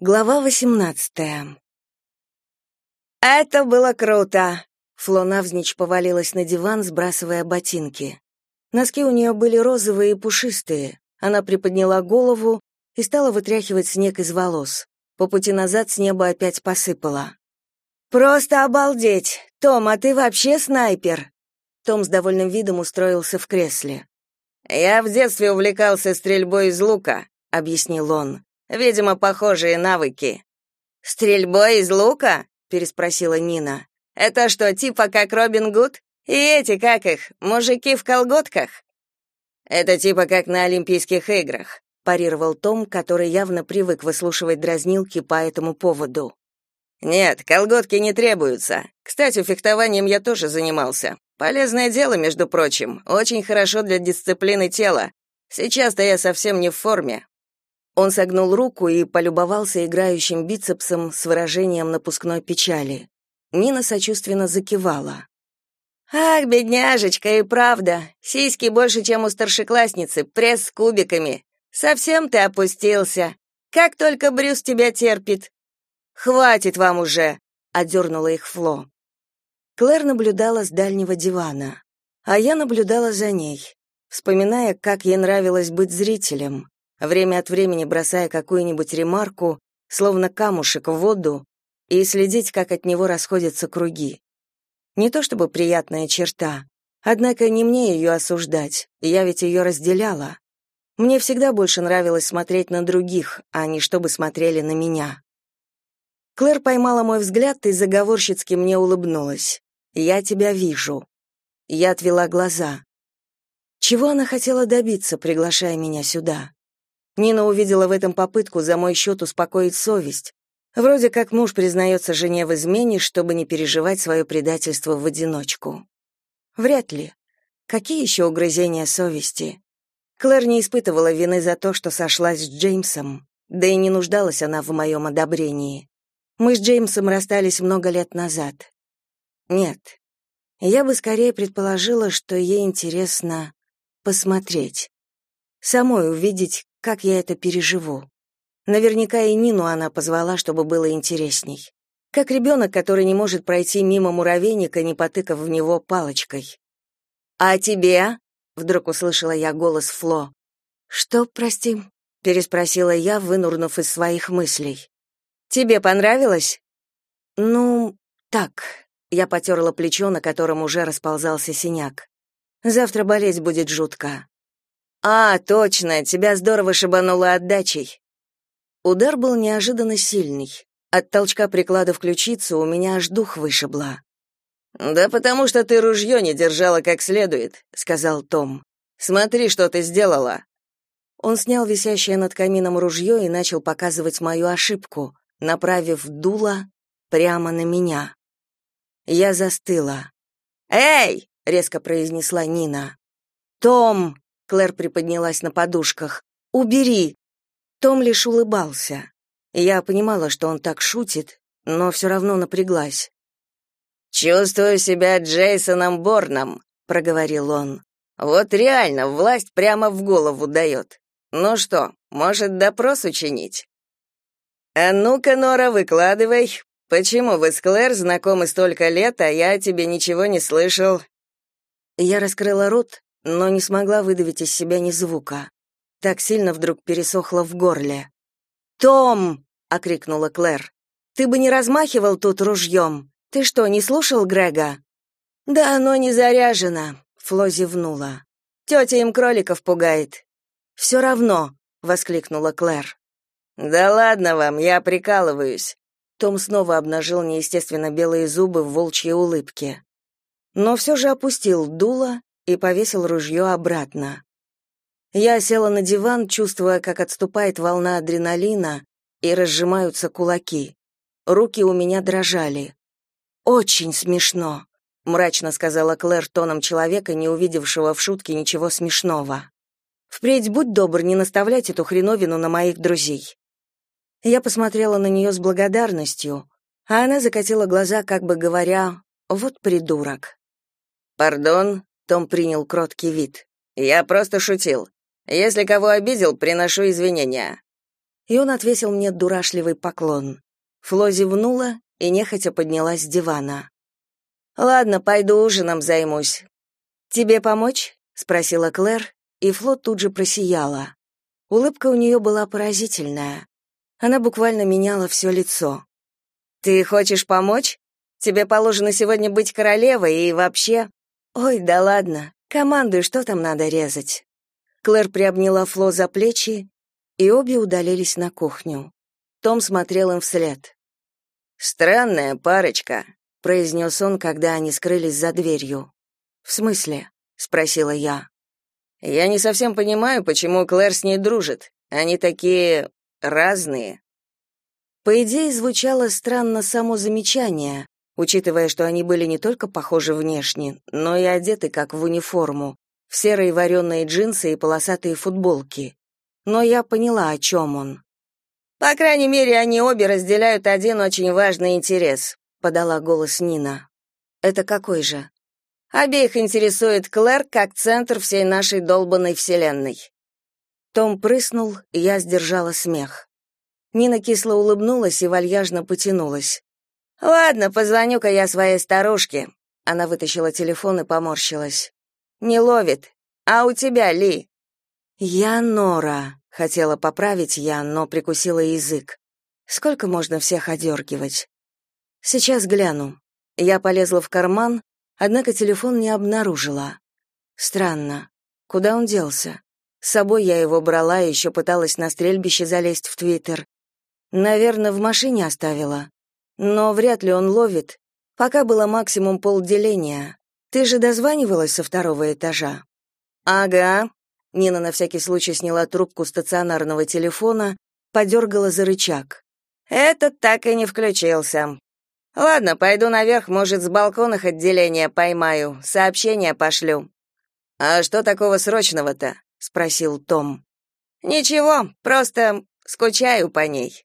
Глава восемнадцатая. Это было круто. Фло навзничь повалилась на диван, сбрасывая ботинки. Носки у нее были розовые и пушистые. Она приподняла голову и стала вытряхивать снег из волос. По пути назад с неба опять посыпало. Просто обалдеть. Том, а ты вообще снайпер? Том с довольным видом устроился в кресле. Я в детстве увлекался стрельбой из лука, объяснил он. Видимо, похожие навыки. Стрельбой из лука? переспросила Нина. Это что, типа как Робин Гуд? И эти, как их, мужики в колготках? Это типа как на Олимпийских играх, парировал Том, который явно привык выслушивать дразнилки по этому поводу. Нет, колготки не требуются. Кстати, фехтованием я тоже занимался. Полезное дело, между прочим, очень хорошо для дисциплины тела. Сейчас-то я совсем не в форме, он согнул руку и полюбовался играющим бицепсом с выражением напускной печали. Нина сочувственно закивала. «Ах, бедняжечка, и правда, сиськи больше, чем у старшеклассницы, пресс с кубиками. Совсем ты опустился. Как только Брюс тебя терпит». «Хватит вам уже», — одернула их Фло. Клэр наблюдала с дальнего дивана, а я наблюдала за ней, вспоминая, как ей нравилось быть зрителем время от времени бросая какую-нибудь ремарку, словно камушек в воду, и следить, как от него расходятся круги. Не то чтобы приятная черта, однако не мне ее осуждать, я ведь ее разделяла. Мне всегда больше нравилось смотреть на других, а не чтобы смотрели на меня. Клэр поймала мой взгляд и заговорщицки мне улыбнулась. «Я тебя вижу». Я отвела глаза. Чего она хотела добиться, приглашая меня сюда? Нина увидела в этом попытку за мой счет успокоить совесть. Вроде как муж признается жене в измене, чтобы не переживать свое предательство в одиночку. Вряд ли. Какие еще угрызения совести? Клэр не испытывала вины за то, что сошлась с Джеймсом, да и не нуждалась она в моем одобрении. Мы с Джеймсом расстались много лет назад. Нет. Я бы скорее предположила, что ей интересно посмотреть. Самой увидеть, как я это переживу. Наверняка и Нину она позвала, чтобы было интересней. Как ребенок, который не может пройти мимо муравейника, не потыкав в него палочкой. «А тебе?» — вдруг услышала я голос Фло. «Что, прости?» — переспросила я, вынурнув из своих мыслей. «Тебе понравилось?» «Ну, так». Я потерла плечо, на котором уже расползался синяк. «Завтра болеть будет жутко. А, точно, тебя здорово шибануло отдачей. Удар был неожиданно сильный. От толчка приклада в ключицу у меня аж дух вышибло. Да потому что ты ружье не держала как следует, сказал Том. Смотри, что ты сделала. Он снял висящее над камином ружье и начал показывать мою ошибку, направив дуло прямо на меня. Я застыла. "Эй!" резко произнесла Нина. "Том!" Клэр приподнялась на подушках. «Убери!» Том лишь улыбался. Я понимала, что он так шутит, но все равно напряглась. «Чувствую себя Джейсоном Борном», — проговорил он. «Вот реально, власть прямо в голову дает. Ну что, может, допрос учинить?» «А ну-ка, Нора, выкладывай. Почему вы с Клэр знакомы столько лет, а я о тебе ничего не слышал?» Я раскрыла рот, но не смогла выдавить из себя ни звука. Так сильно вдруг пересохло в горле. «Том!» — окрикнула Клэр. «Ты бы не размахивал тут ружьем. Ты что, не слушал Грега?» «Да оно не заряжено», — Фло зевнула. «Тетя им кроликов пугает». «Все равно», — воскликнула Клэр. «Да ладно вам, я прикалываюсь». Том снова обнажил неестественно белые зубы в волчьей улыбке. Но все же опустил дуло и повесил ружье обратно. Я села на диван, чувствуя, как отступает волна адреналина и разжимаются кулаки. Руки у меня дрожали. Очень смешно, мрачно сказала Клэр тоном человека, не увидевшего в шутке ничего смешного. Впредь будь добр не наставлять эту хреновину на моих друзей. Я посмотрела на нее с благодарностью, а она закатила глаза, как бы говоря: "Вот придурок". "Пардон", том принял кроткий вид. Я просто шутил. Если кого обидел, приношу извинения. И он отвесил мне дурашливый поклон. Фло зевнула и нехотя поднялась с дивана. «Ладно, пойду ужином займусь». «Тебе помочь?» — спросила Клэр, и Фло тут же просияла. Улыбка у нее была поразительная. Она буквально меняла все лицо. «Ты хочешь помочь? Тебе положено сегодня быть королевой и вообще...» «Ой, да ладно. Командуй, что там надо резать?» Клэр приобняла Фло за плечи, и обе удалились на кухню. Том смотрел им вслед. «Странная парочка», — произнес он, когда они скрылись за дверью. «В смысле?» — спросила я. «Я не совсем понимаю, почему Клэр с ней дружит. Они такие разные». По идее, звучало странно само замечание, учитывая, что они были не только похожи внешне, но и одеты как в униформу, в серые вареные джинсы и полосатые футболки. Но я поняла, о чем он. По крайней мере, они обе разделяют один очень важный интерес, подала голос Нина. Это какой же? Обеих интересует Клэр как центр всей нашей долбанной вселенной. Том прыснул, и я сдержала смех. Нина кисло улыбнулась и вальяжно потянулась. Ладно, позвоню-ка я своей старушке. Она вытащила телефон и поморщилась. Не ловит. А у тебя, Ли? Я Нора, хотела поправить я, но прикусила язык. Сколько можно всех одергивать? Сейчас гляну. Я полезла в карман, однако телефон не обнаружила. Странно. Куда он делся? С собой я его брала и еще пыталась на стрельбище залезть в Твиттер. Наверное, в машине оставила. Но вряд ли он ловит. Пока было максимум полделения. Ты же дозванивалась со второго этажа? Ага. Нина на всякий случай сняла трубку стационарного телефона, подергала за рычаг. Этот так и не включился. Ладно, пойду наверх, может, с балкона отделения поймаю, сообщение пошлю. А что такого срочного-то? спросил Том. Ничего, просто скучаю по ней.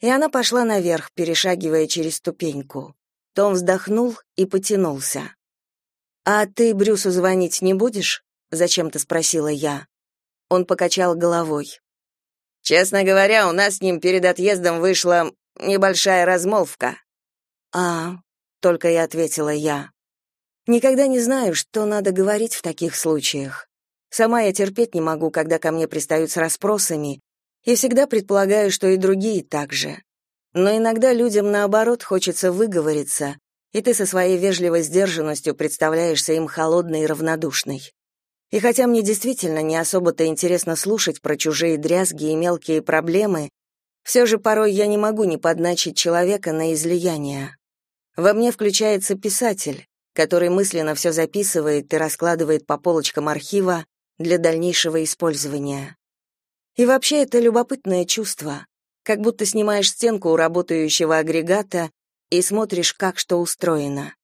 И она пошла наверх, перешагивая через ступеньку. Том вздохнул и потянулся. «А ты Брюсу звонить не будешь?» — зачем-то спросила я. Он покачал головой. «Честно говоря, у нас с ним перед отъездом вышла небольшая размолвка». «А...» — только и ответила я. «Никогда не знаю, что надо говорить в таких случаях. Сама я терпеть не могу, когда ко мне пристают с расспросами, и всегда предполагаю, что и другие так же. Но иногда людям, наоборот, хочется выговориться, и ты со своей вежливой сдержанностью представляешься им холодной и равнодушной. И хотя мне действительно не особо-то интересно слушать про чужие дрязги и мелкие проблемы, все же порой я не могу не подначить человека на излияние. Во мне включается писатель, который мысленно все записывает и раскладывает по полочкам архива для дальнейшего использования. И вообще это любопытное чувство, как будто снимаешь стенку у работающего агрегата и смотришь, как что устроено.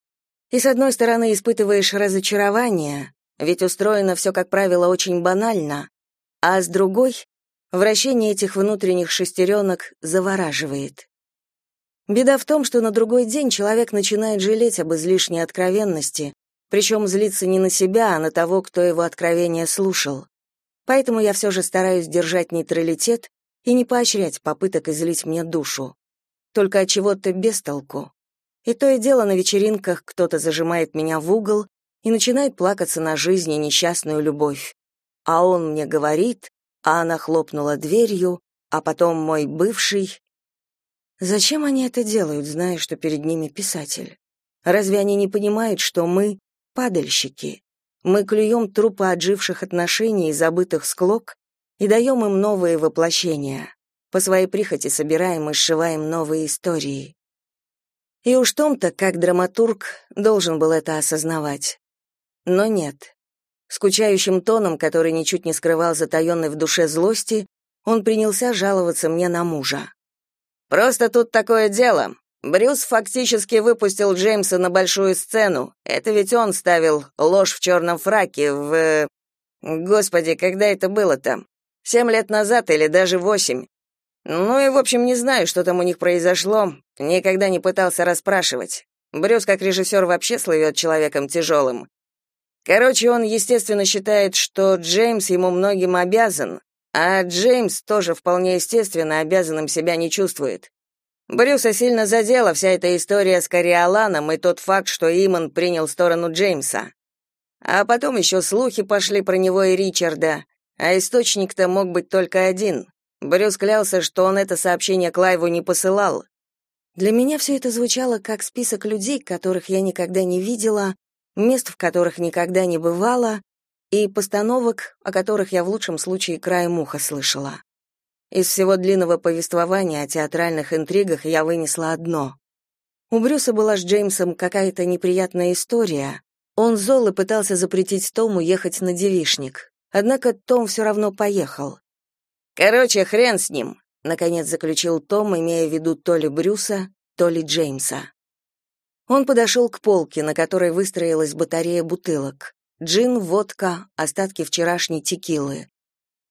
И с одной стороны испытываешь разочарование, ведь устроено все, как правило, очень банально, а с другой вращение этих внутренних шестеренок завораживает. Беда в том, что на другой день человек начинает жалеть об излишней откровенности, причем злиться не на себя, а на того, кто его откровение слушал. Поэтому я все же стараюсь держать нейтралитет и не поощрять попыток излить мне душу. Только от чего-то без толку. И то и дело на вечеринках кто-то зажимает меня в угол и начинает плакаться на жизнь несчастную любовь. А он мне говорит, а она хлопнула дверью, а потом мой бывший. Зачем они это делают, зная, что перед ними писатель? Разве они не понимают, что мы — падальщики? Мы клюем трупы отживших отношений и забытых склок и даем им новые воплощения. По своей прихоти собираем и сшиваем новые истории. И уж Том-то, как драматург, должен был это осознавать. Но нет. Скучающим тоном, который ничуть не скрывал затаенной в душе злости, он принялся жаловаться мне на мужа. «Просто тут такое дело. Брюс фактически выпустил Джеймса на большую сцену. Это ведь он ставил ложь в черном фраке в... Господи, когда это было-то? Семь лет назад или даже восемь. Ну и, в общем, не знаю, что там у них произошло. Никогда не пытался расспрашивать. Брюс, как режиссер, вообще слывет человеком тяжелым. Короче, он, естественно, считает, что Джеймс ему многим обязан, А Джеймс тоже вполне естественно обязанным себя не чувствует. Брюса сильно задела вся эта история с Кориоланом и тот факт, что Иман принял сторону Джеймса. А потом еще слухи пошли про него и Ричарда, а источник-то мог быть только один. Брюс клялся, что он это сообщение Клайву не посылал. Для меня все это звучало как список людей, которых я никогда не видела, мест, в которых никогда не бывала, и постановок, о которых я в лучшем случае краем уха слышала. Из всего длинного повествования о театральных интригах я вынесла одно. У Брюса была с Джеймсом какая-то неприятная история. Он зол и пытался запретить Тому ехать на девишник. Однако Том все равно поехал. «Короче, хрен с ним», — наконец заключил Том, имея в виду то ли Брюса, то ли Джеймса. Он подошел к полке, на которой выстроилась батарея бутылок. Джин, водка, остатки вчерашней текилы.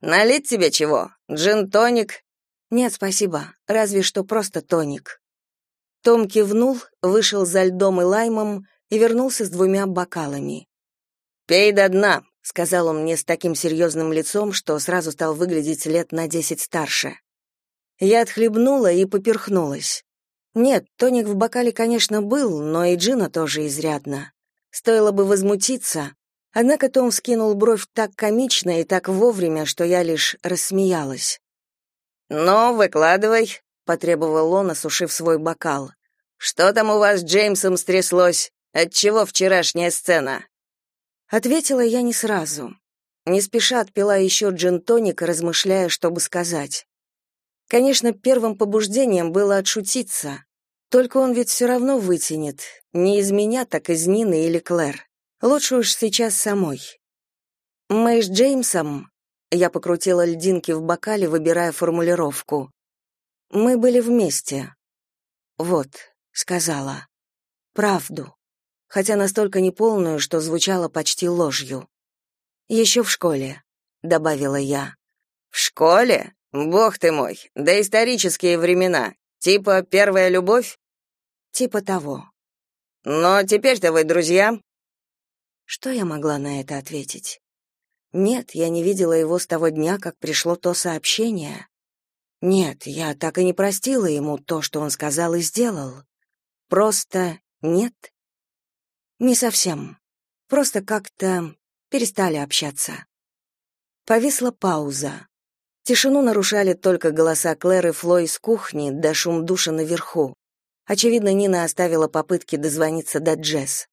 «Налить тебе чего? Джин-тоник?» «Нет, спасибо. Разве что просто тоник». Том кивнул, вышел за льдом и лаймом и вернулся с двумя бокалами. «Пей до дна», — сказал он мне с таким серьезным лицом, что сразу стал выглядеть лет на десять старше. Я отхлебнула и поперхнулась. Нет, тоник в бокале, конечно, был, но и джина тоже изрядно. Стоило бы возмутиться, однако Том вскинул бровь так комично и так вовремя, что я лишь рассмеялась. «Ну, выкладывай», — потребовал он, осушив свой бокал. «Что там у вас с Джеймсом стряслось? Отчего вчерашняя сцена?» Ответила я не сразу. Не спеша отпила еще джин-тоник, размышляя, что бы сказать. Конечно, первым побуждением было отшутиться. Только он ведь все равно вытянет. Не из меня, так из Нины или Клэр. Лучше уж сейчас самой. Мы с Джеймсом... Я покрутила льдинки в бокале, выбирая формулировку. Мы были вместе. Вот, сказала. Правду. Хотя настолько неполную, что звучало почти ложью. «Еще в школе», — добавила я. «В школе?» Бог ты мой, да исторические времена. Типа первая любовь? Типа того. Но теперь-то вы друзья? Что я могла на это ответить? Нет, я не видела его с того дня, как пришло то сообщение. Нет, я так и не простила ему то, что он сказал и сделал. Просто нет. Не совсем. Просто как-то перестали общаться. Повисла пауза. Тишину нарушали только голоса Клэр и Фло из кухни, да шум душа наверху. Очевидно, Нина оставила попытки дозвониться до Джесс.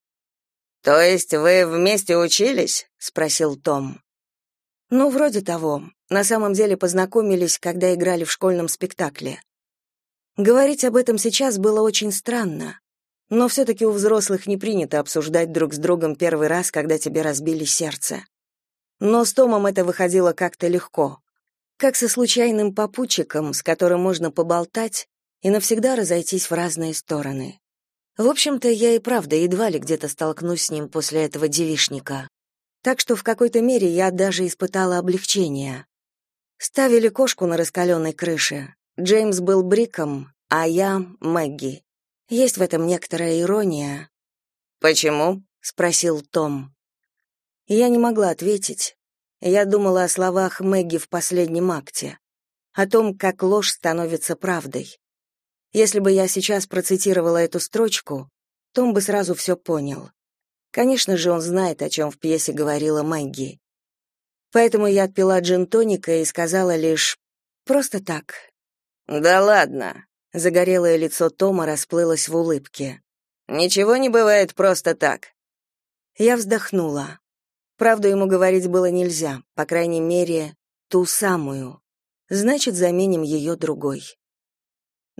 «То есть вы вместе учились?» — спросил Том. «Ну, вроде того. На самом деле познакомились, когда играли в школьном спектакле. Говорить об этом сейчас было очень странно. Но все-таки у взрослых не принято обсуждать друг с другом первый раз, когда тебе разбили сердце. Но с Томом это выходило как-то легко как со случайным попутчиком, с которым можно поболтать и навсегда разойтись в разные стороны. В общем-то, я и правда едва ли где-то столкнусь с ним после этого девишника. Так что в какой-то мере я даже испытала облегчение. Ставили кошку на раскаленной крыше. Джеймс был Бриком, а я — Мэгги. Есть в этом некоторая ирония. «Почему?» — спросил Том. Я не могла ответить, я думала о словах Мэгги в последнем акте, о том, как ложь становится правдой. Если бы я сейчас процитировала эту строчку, Том бы сразу все понял. Конечно же, он знает, о чем в пьесе говорила Мэгги. Поэтому я отпила джин-тоника и сказала лишь «просто так». «Да ладно», — загорелое лицо Тома расплылось в улыбке. «Ничего не бывает просто так». Я вздохнула. Правду ему говорить было нельзя, по крайней мере, ту самую. Значит, заменим ее другой.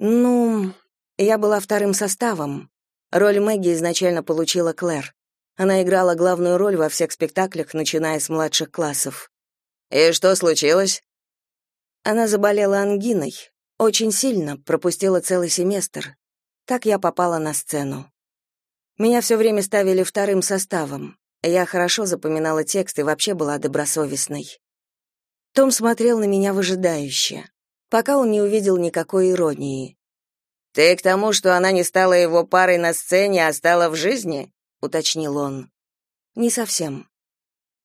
Ну, я была вторым составом. Роль Мэгги изначально получила Клэр. Она играла главную роль во всех спектаклях, начиная с младших классов. И что случилось? Она заболела ангиной, очень сильно, пропустила целый семестр. Так я попала на сцену. Меня все время ставили вторым составом. Я хорошо запоминала текст и вообще была добросовестной. Том смотрел на меня выжидающе, пока он не увидел никакой иронии. «Ты к тому, что она не стала его парой на сцене, а стала в жизни?» — уточнил он. «Не совсем.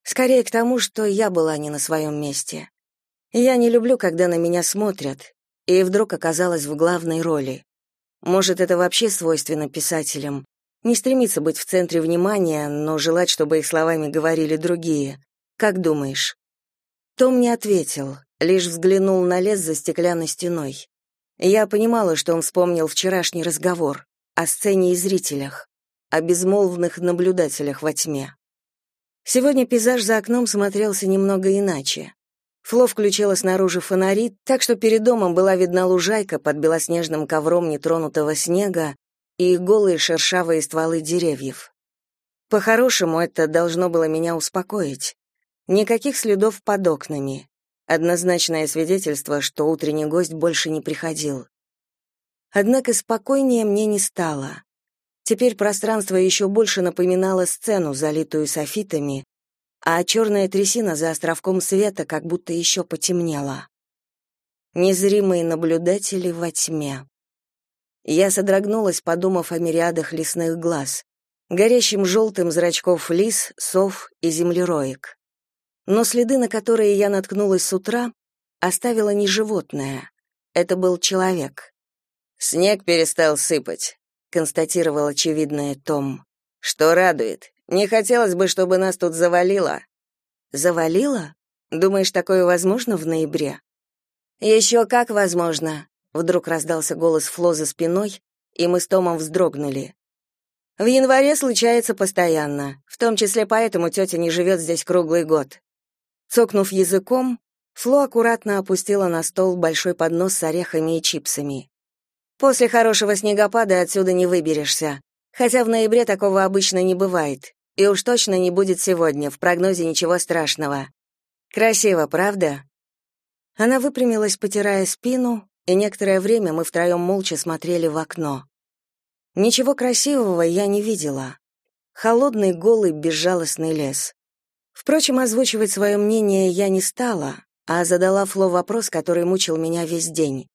Скорее к тому, что я была не на своем месте. Я не люблю, когда на меня смотрят, и вдруг оказалась в главной роли. Может, это вообще свойственно писателям. Не стремиться быть в центре внимания, но желать, чтобы их словами говорили другие. Как думаешь? Том не ответил, лишь взглянул на лес за стеклянной стеной. Я понимала, что он вспомнил вчерашний разговор о сцене и зрителях, о безмолвных наблюдателях во тьме. Сегодня пейзаж за окном смотрелся немного иначе. Фло включила снаружи фонари, так что перед домом была видна лужайка под белоснежным ковром нетронутого снега и голые шершавые стволы деревьев. По-хорошему, это должно было меня успокоить. Никаких следов под окнами. Однозначное свидетельство, что утренний гость больше не приходил. Однако спокойнее мне не стало. Теперь пространство еще больше напоминало сцену, залитую софитами, а черная трясина за островком света как будто еще потемнела. Незримые наблюдатели во тьме. Я содрогнулась, подумав о мириадах лесных глаз, горящим желтым зрачков лис, сов и землероек. Но следы, на которые я наткнулась с утра, оставило не животное. Это был человек. «Снег перестал сыпать», — констатировал очевидное Том. «Что радует. Не хотелось бы, чтобы нас тут завалило. Завалило? Думаешь, такое возможно в ноябре? «Еще как возможно, вдруг раздался голос Фло за спиной, и мы с Томом вздрогнули. В январе случается постоянно, в том числе поэтому тетя не живет здесь круглый год. Цокнув языком, Фло аккуратно опустила на стол большой поднос с орехами и чипсами. После хорошего снегопада отсюда не выберешься. Хотя в ноябре такого обычно не бывает. И уж точно не будет сегодня, в прогнозе ничего страшного. Красиво, правда? Она выпрямилась, потирая спину, и некоторое время мы втроем молча смотрели в окно. Ничего красивого я не видела. Холодный, голый, безжалостный лес. Впрочем, озвучивать свое мнение я не стала, а задала Фло вопрос, который мучил меня весь день.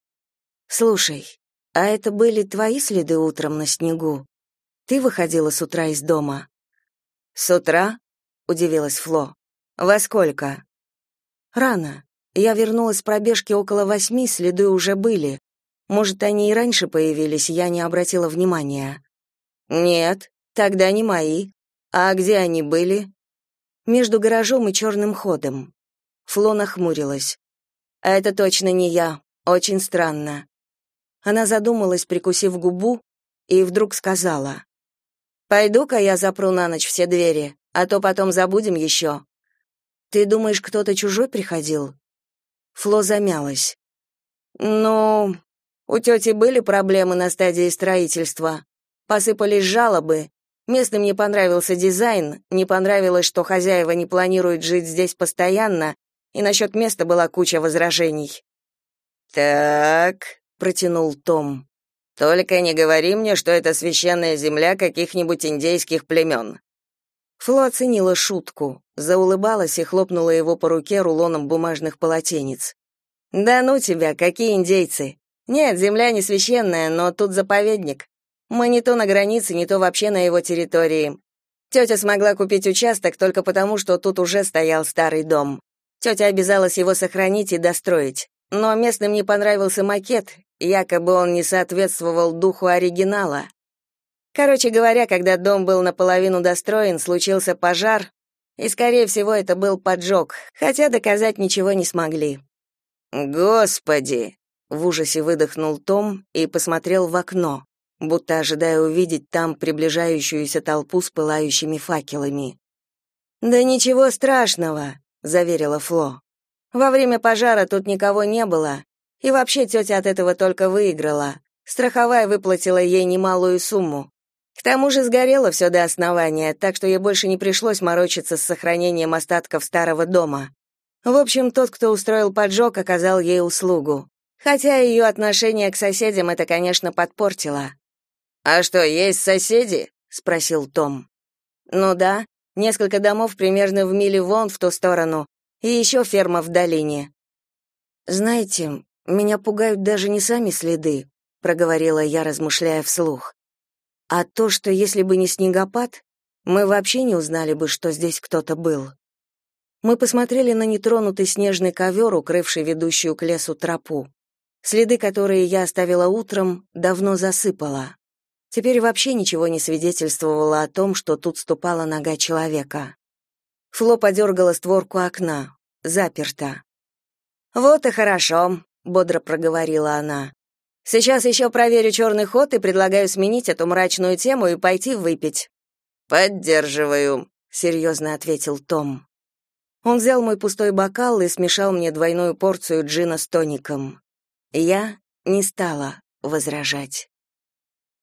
«Слушай, а это были твои следы утром на снегу?» Ты выходила с утра из дома? С утра? удивилась Фло. Во сколько? Рано. Я вернулась с пробежки около восьми, следы уже были. Может, они и раньше появились, я не обратила внимания. Нет, тогда не мои. А где они были? Между гаражом и черным ходом. Фло нахмурилась. А это точно не я. Очень странно. Она задумалась, прикусив губу, и вдруг сказала: Пойду-ка я запру на ночь все двери, а то потом забудем еще». Ты думаешь, кто-то чужой приходил? Фло замялась. Ну, у тети были проблемы на стадии строительства. Посыпались жалобы. Местным не понравился дизайн, не понравилось, что хозяева не планируют жить здесь постоянно, и насчет места была куча возражений. «Так», — протянул Том. Только не говори мне, что это священная земля каких-нибудь индейских племен». Фло оценила шутку, заулыбалась и хлопнула его по руке рулоном бумажных полотенец. «Да ну тебя, какие индейцы! Нет, земля не священная, но тут заповедник. Мы не то на границе, не то вообще на его территории. Тетя смогла купить участок только потому, что тут уже стоял старый дом. Тетя обязалась его сохранить и достроить. Но местным не понравился макет, якобы он не соответствовал духу оригинала. Короче говоря, когда дом был наполовину достроен, случился пожар, и, скорее всего, это был поджог, хотя доказать ничего не смогли. «Господи!» — в ужасе выдохнул Том и посмотрел в окно, будто ожидая увидеть там приближающуюся толпу с пылающими факелами. «Да ничего страшного», — заверила Фло. Во время пожара тут никого не было, и вообще тетя от этого только выиграла. Страховая выплатила ей немалую сумму. К тому же сгорело все до основания, так что ей больше не пришлось морочиться с сохранением остатков старого дома. В общем, тот, кто устроил поджог, оказал ей услугу. Хотя ее отношение к соседям это, конечно, подпортило. «А что, есть соседи?» — спросил Том. «Ну да, несколько домов примерно в миле вон в ту сторону, и еще ферма в долине. Знаете, меня пугают даже не сами следы, проговорила я, размышляя вслух. А то, что если бы не снегопад, мы вообще не узнали бы, что здесь кто-то был. Мы посмотрели на нетронутый снежный ковер, укрывший ведущую к лесу тропу. Следы, которые я оставила утром, давно засыпала. Теперь вообще ничего не свидетельствовало о том, что тут ступала нога человека. Фло подергала створку окна. Заперто. «Вот и хорошо», — бодро проговорила она. «Сейчас еще проверю черный ход и предлагаю сменить эту мрачную тему и пойти выпить». «Поддерживаю», — серьезно ответил Том. Он взял мой пустой бокал и смешал мне двойную порцию джина с тоником. Я не стала возражать.